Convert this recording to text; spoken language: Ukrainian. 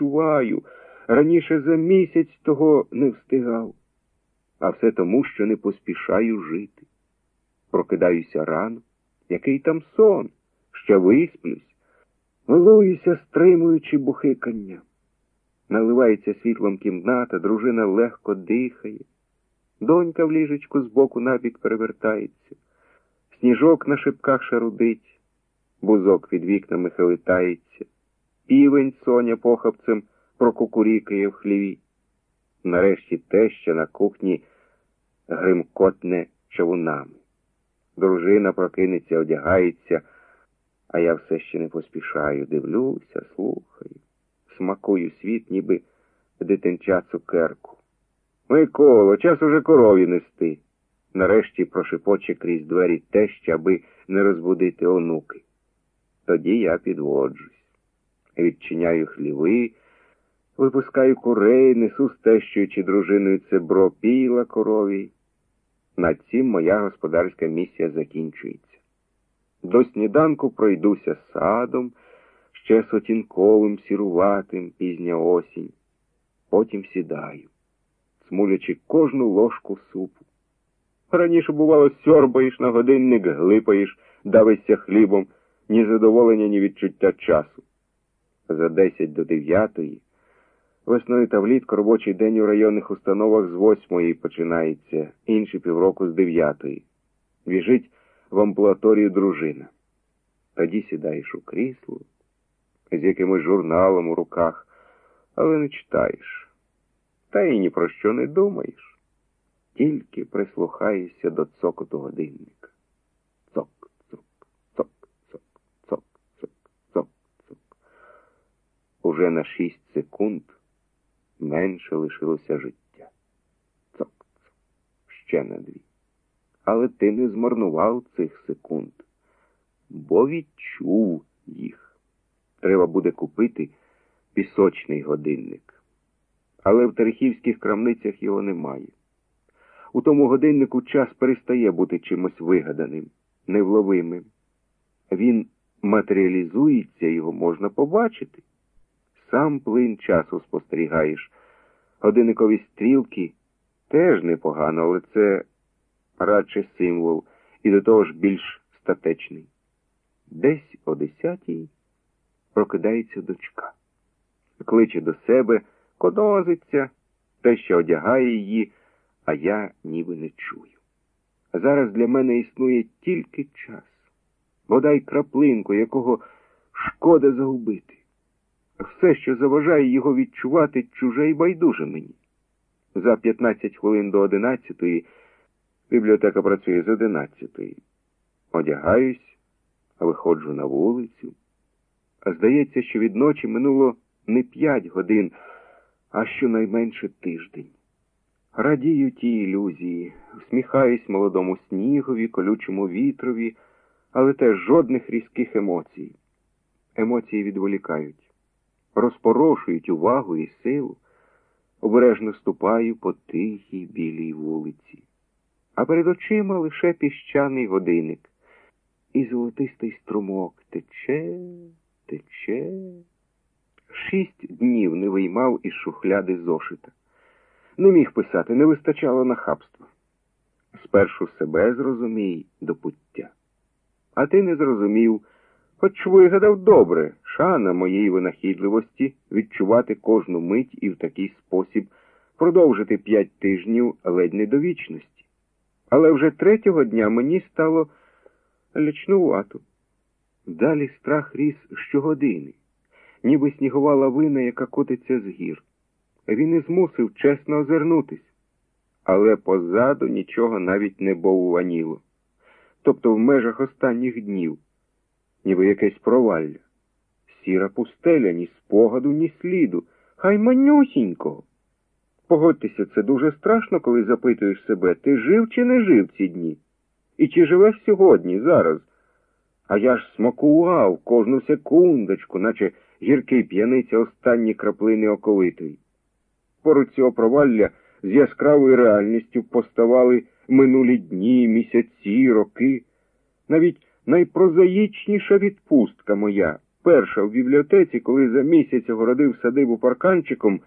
відчуваю. Раніше за місяць того не встигав. А все тому, що не поспішаю жити. Прокидаюся рано. Який там сон? Ще висплюсь. Милуюся, стримуючи бухикання. Наливається світлом кімната, дружина легко дихає. Донька в ліжечку збоку набік перевертається. Сніжок на шипках шарудить, бузок під вікнами хилитається, півень соня похапцем прокукурікає в хліві. Нарешті теща на кухні гримкотне човунами. Дружина прокинеться, одягається, а я все ще не поспішаю, дивлюся, слухаю, смакую світ, ніби дитинча цукерку. Миколо, час уже корові нести. Нарешті прошепоче крізь двері теща, аби не розбудити онуки. Тоді я підводжусь. Відчиняю хліви, випускаю курей, несу з тещою чи дружиною цебро піла корові. На цім моя господарська місія закінчується. До сніданку пройдуся садом, ще сотінковим, сіруватим, пізня осінь. Потім сідаю, смулячи кожну ложку супу. Раніше, бувало, сьорбаєш на годинник, глипаєш, давишся хлібом, ні задоволення, ні відчуття часу. За десять до дев'ятої весною та влітку робочий день у районних установах з восьмої починається, інші півроку з дев'ятої. Біжить в амбулаторію дружина. Тоді сідаєш у крісло з якимось журналом у руках, але не читаєш. Та й ні про що не думаєш. Тільки прислухаєшся до цокоту годинника. Цок, цок, цок, цок, цок, цок, цок, цок. Уже на шість секунд менше лишилося життя. Цок, цок, ще на дві. Але ти не змарнував цих секунд, бо відчув їх. Треба буде купити пісочний годинник. Але в Терехівських крамницях його немає. У тому годиннику час перестає бути чимось вигаданим, невловимим. Він матеріалізується, його можна побачити. Сам плин часу спостерігаєш. Годинникові стрілки теж непогано, але це радше символ і до того ж більш статечний. Десь о десятій прокидається дочка, кличе до себе, кодозиться, те, що одягає її, а я ніби не чую. Зараз для мене існує тільки час, бодай краплинку, якого шкода загубити. Все, що заважає його відчувати, чуже і байдуже мені. За 15 хвилин до одинадцятої бібліотека працює з одинадцятої. Одягаюсь, виходжу на вулицю. А здається, що від ночі минуло не п'ять годин, а щонайменше тиждень. Радію ті ілюзії, всміхаюсь молодому снігові, колючому вітрові, але теж жодних різких емоцій. Емоції відволікають, розпорошують увагу і силу, обережно ступаю по тихій білій вулиці. А перед очима лише піщаний годинник. І золотистий струмок тече, тече. Шість днів не виймав із шухляди зошита. Не міг писати, не вистачало нахабства. Спершу себе зрозумій до пуття. А ти не зрозумів, хоч вигадав добре, шана моєї винахідливості відчувати кожну мить і в такий спосіб продовжити п'ять тижнів ледь не до вічності. Але вже третього дня мені стало лячнувато. Далі страх ріс щогодини, ніби снігова лавина, яка котиться з гір. Він і змусив чесно озирнутись, але позаду нічого навіть не бовваніло. Тобто в межах останніх днів, ніби якесь провалля. Сіра пустеля, ні спогаду, ні сліду, хай манюсінького. Погодьтеся, це дуже страшно, коли запитуєш себе, ти жив чи не жив ці дні? І чи живеш сьогодні, зараз? А я ж смакував кожну секундочку, наче гіркий п'яниця останні краплини оковитої. Поруч цього провалля з яскравою реальністю поставали минулі дні, місяці, роки. Навіть найпрозаїчніша відпустка моя перша в бібліотеці, коли за місяць огородив садибу парканчиком